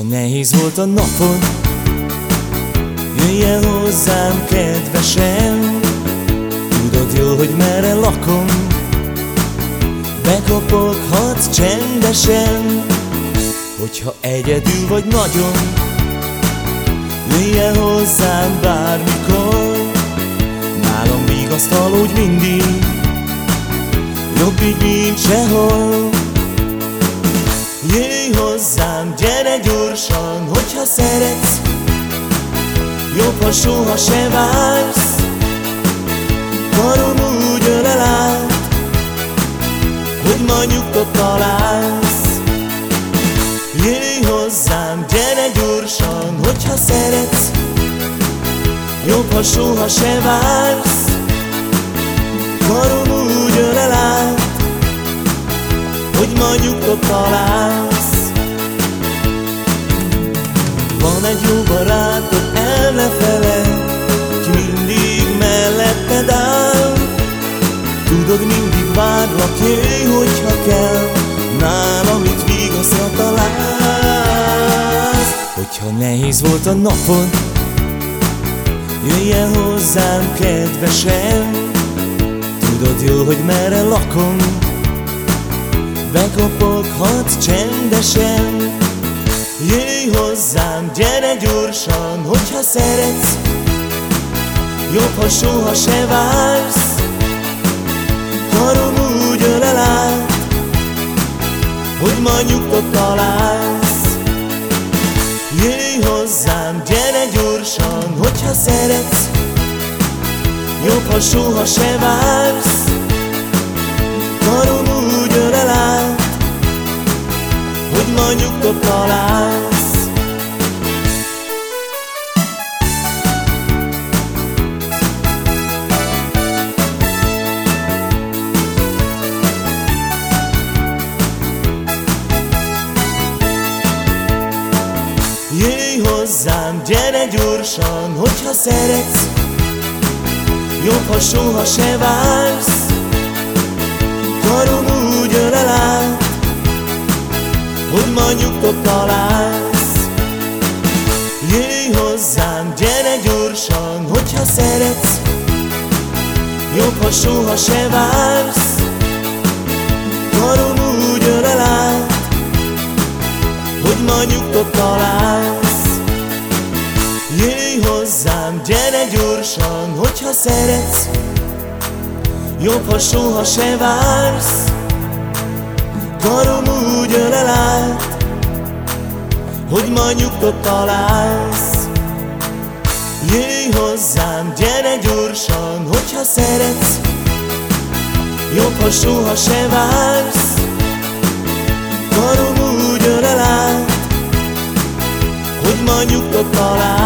nehéz volt a napon Jöjj el hozzám kedvesen Tudod jó, hogy merre lakom Bekopoghatsz csendesen. Hogyha egyedül vagy nagyon Jöjj el hozzám bármikor. Nálam vigasztal úgy mindig Jobb így, mint sehol ha soha se vársz Karom úgy ölel át Hogy ma nyugtot találsz. Jöjj hozzám, gyere gyorsan, hogyha szeretsz. Jobb, ha soha se vársz Karom úgy ölel át hogy ma nyugtot találsz Tudod, mindig várlak, jöjj, hogyha kell, nálam itt vigaszra találsz Hogyha nehéz volt a napod, jöjj hozzám kedvesen Tudod jó, hogy merre lakom, Bekopoghatsz csendesen. Jöjj hozzám, gyere gyorsan, hogyha szeretsz Jobb, ha soha se vársz nyugtot találsz Jöjj hozzám, gyere gyorsan, hogyha szeretsz. Jobb, ha soha se vársz. Karom úgy ölel át Hogy ma nyugtot találsz hozzám, gyere gyorsan, hogyha szeretsz. Jobb, ha soha se vársz. Karom úgy ölel át Hogy ma nyugtot találsz. Jöjj hozzám, gyere gyorsan, hogyha szeretsz. Jobb, ha soha se vársz. Karom úgy ölel át Hogy ma nyugtot találsz Jöjj hozzám, gyere gyorsan, hogyha szeretsz. Jobb, ha soha se vársz. Karom úgy ölel át Hogy ma nyugtot találsz. Jöjj hozzám, gyere gyorsan, hogyha szeretsz. Jobb, ha soha se vársz. Karom úgy ölel át Hogy ma nyugtot találsz